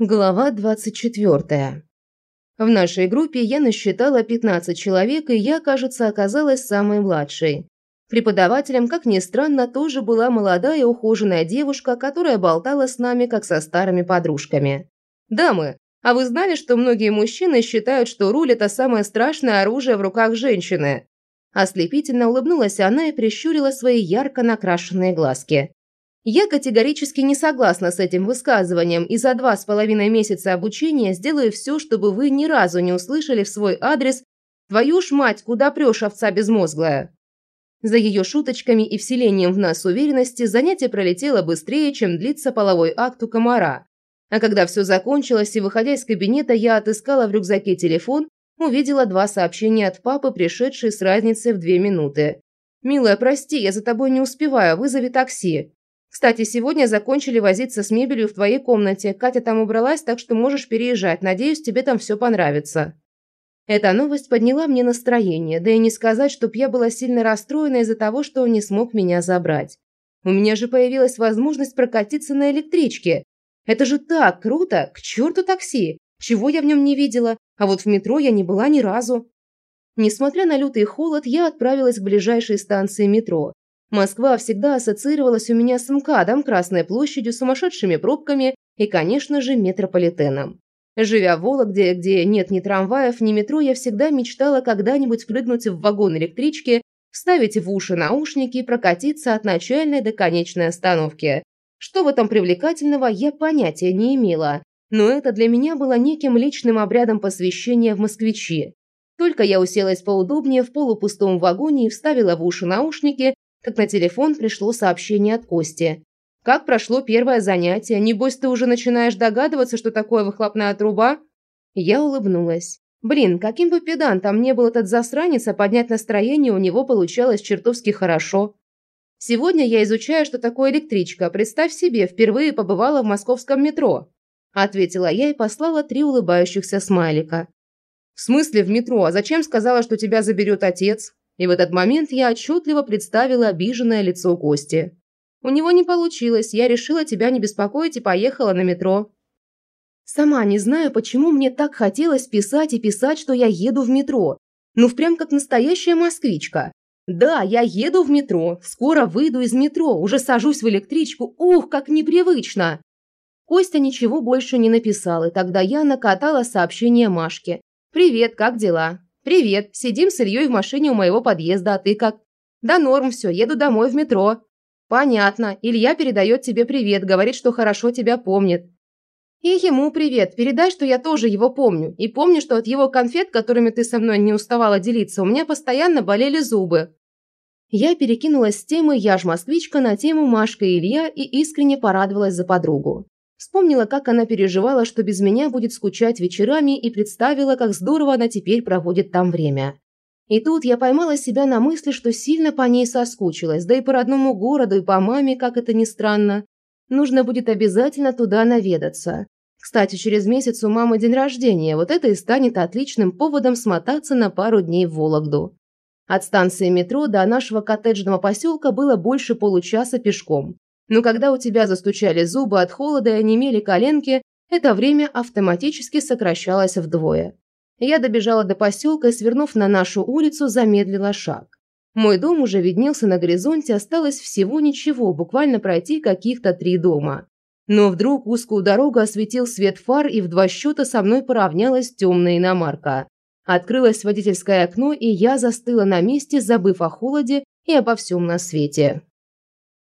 Глава 24. В нашей группе я насчитала 15 человек, и я, кажется, оказалась самой младшей. Преподавателем, как ни странно, тоже была молодая ухоженная девушка, которая болтала с нами, как со старыми подружками. «Дамы, а вы знали, что многие мужчины считают, что руль – это самое страшное оружие в руках женщины?» Ослепительно улыбнулась она и прищурила свои ярко накрашенные глазки. Я категорически не согласна с этим высказыванием и за два с половиной месяца обучения сделаю все, чтобы вы ни разу не услышали в свой адрес «Твою ж мать, куда прешь, овца безмозглая?» За ее шуточками и вселением в нас уверенности занятие пролетело быстрее, чем длится половой акт у комара. А когда все закончилось и, выходя из кабинета, я отыскала в рюкзаке телефон, увидела два сообщения от папы, пришедшие с разницей в две минуты. «Милая, прости, я за тобой не успеваю, вызови такси». Кстати, сегодня закончили возиться с мебелью в твоей комнате. Катя там убралась, так что можешь переезжать. Надеюсь, тебе там все понравится». Эта новость подняла мне настроение, да и не сказать, чтоб я была сильно расстроена из-за того, что он не смог меня забрать. У меня же появилась возможность прокатиться на электричке. Это же так круто! К черту такси! Чего я в нем не видела? А вот в метро я не была ни разу. Несмотря на лютый холод, я отправилась к ближайшей станции метро. Москва всегда ассоциировалась у меня с МКАДом, Красной площадью, сумасшедшими пробками и, конечно же, метрополитеном. Живя в Вологде, где нет ни трамваев, ни метро, я всегда мечтала когда-нибудь прыгнуть в вагон электрички, вставить в уши наушники и прокатиться от начальной до конечной остановки. Что в этом привлекательного, я понятия не имела, но это для меня было неким личным обрядом посвящения в москвичи. Только я уселась поудобнее в полупустом вагоне и вставила в уши наушники, как на телефон пришло сообщение от Кости. «Как прошло первое занятие? Небось, ты уже начинаешь догадываться, что такое выхлопная труба?» Я улыбнулась. Блин, каким бы педантом не был этот засранец, а поднять настроение у него получалось чертовски хорошо. Сегодня я изучаю, что такое электричка. Представь себе, впервые побывала в московском метро. Ответила я и послала три улыбающихся смайлика. В смысле в метро? А зачем сказала, что тебя заберет отец? И в этот момент я отчетливо представила обиженное лицо Кости. «У него не получилось, я решила тебя не беспокоить и поехала на метро». Сама не знаю, почему мне так хотелось писать и писать, что я еду в метро. Ну, прям как настоящая москвичка. Да, я еду в метро, скоро выйду из метро, уже сажусь в электричку. Ух, как непривычно. Костя ничего больше не написал, и тогда я накатала сообщение Машке. «Привет, как дела?» «Привет, сидим с Ильей в машине у моего подъезда, а ты как?» «Да норм все, еду домой в метро». «Понятно, Илья передает тебе привет, говорит, что хорошо тебя помнит». «И ему привет, передай, что я тоже его помню, и помню, что от его конфет, которыми ты со мной не уставала делиться, у меня постоянно болели зубы». Я перекинулась с темы «Я ж москвичка» на тему Машка и Илья и искренне порадовалась за подругу. Вспомнила, как она переживала, что без меня будет скучать вечерами, и представила, как здорово она теперь проводит там время. И тут я поймала себя на мысли, что сильно по ней соскучилась, да и по родному городу, и по маме, как это ни странно. Нужно будет обязательно туда наведаться. Кстати, через месяц у мамы день рождения, вот это и станет отличным поводом смотаться на пару дней в Вологду. От станции метро до нашего коттеджного поселка было больше получаса пешком. Но когда у тебя застучали зубы от холода и онемели коленки, это время автоматически сокращалось вдвое. Я добежала до поселка и, свернув на нашу улицу, замедлила шаг. Мой дом уже виднелся на горизонте, осталось всего ничего, буквально пройти каких-то три дома. Но вдруг узкую дорогу осветил свет фар, и в два счета со мной поравнялась темная иномарка. Открылось водительское окно, и я застыла на месте, забыв о холоде и обо всем на свете.